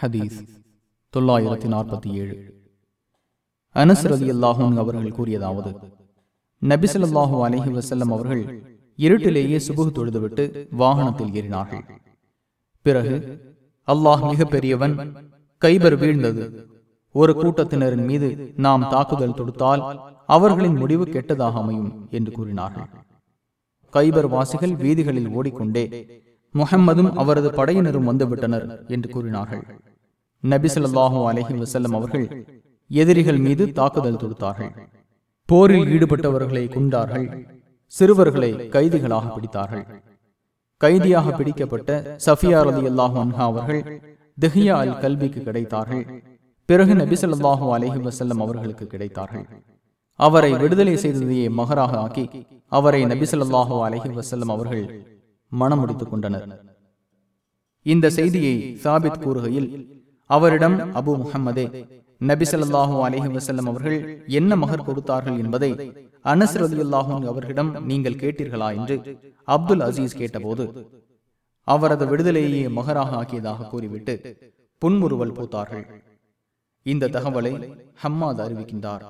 ஹதீஸ் தொள்ளாயிரத்தி நாற்பத்தி ஏழு. அனஸ் ரதி அல்லாஹூன் அவர்கள் கூறியதாவது நபிசல்லாஹூ அலஹி வசல்லம் அவர்கள் இருட்டிலேயே சுபுகு தொழுதுவிட்டு வாகனத்தில் ஏறினார்கள். பிறகு அல்லாஹ் மிக பெரியவன் கைபர் வீழ்ந்தது. ஒரு கூட்டத்தினரின் மீது நாம் தாக்குதல் தொடுத்தால் அவர்களின் முடிவு கெட்டதாக அமையும் என்று கூறினார்கள். கைபர் வாசிகள் வீதிகளில் ஓடிக்கொண்டே முகம்மதும் அவரது படையினரும் வந்துவிட்டனர் என்று கூறினார்கள். நபிசல்லாஹூ அலஹி வசல்லம் அவர்கள் எதிரிகள் மீது தாக்குதல் தொடுத்தார்கள். போரில் ஈடுபட்டவர்களை கொண்டார்கள் சிறுவர்களை கைதிகளாக பிடித்தார்கள். கைதியாக பிடிக்கப்பட்ட சஃபியா ரதி அல்லாஹு அன்ஹா அவர்கள் திஹியா அல் கல்விக்கு கிடைத்தார்கள். பிறகு நபிசல்லாஹு அலஹி வசல்லம் அவர்களுக்கு கிடைத்தார்கள். அவரை விடுதலை செய்ததையே மகராக ஆக்கி அவரை நபிசல்லாஹு அலஹி வசல்லம் அவர்கள் மனம் முடித்துக் கொண்டனர். இந்த செய்தியை சாபித் கூறுகையில் அவரிடம் அபு முகம்மதே நபிசல்லாஹூ அலஹி வசல்லம் அவர்கள் என்ன மகர் கொடுத்தார்கள் என்பதை அனஸ் ரதியுல்லாஹூன் அவர்களிடம் நீங்கள் கேட்டீர்களா என்று அப்துல் அசீஸ் கேட்டபோது அவரது விடுதலையே மகராக ஆக்கியதாக கூறிவிட்டு புன்முறுவல் பூத்தார்கள். இந்த தகவலை ஹம்மாத் அறிவிக்கின்றார்.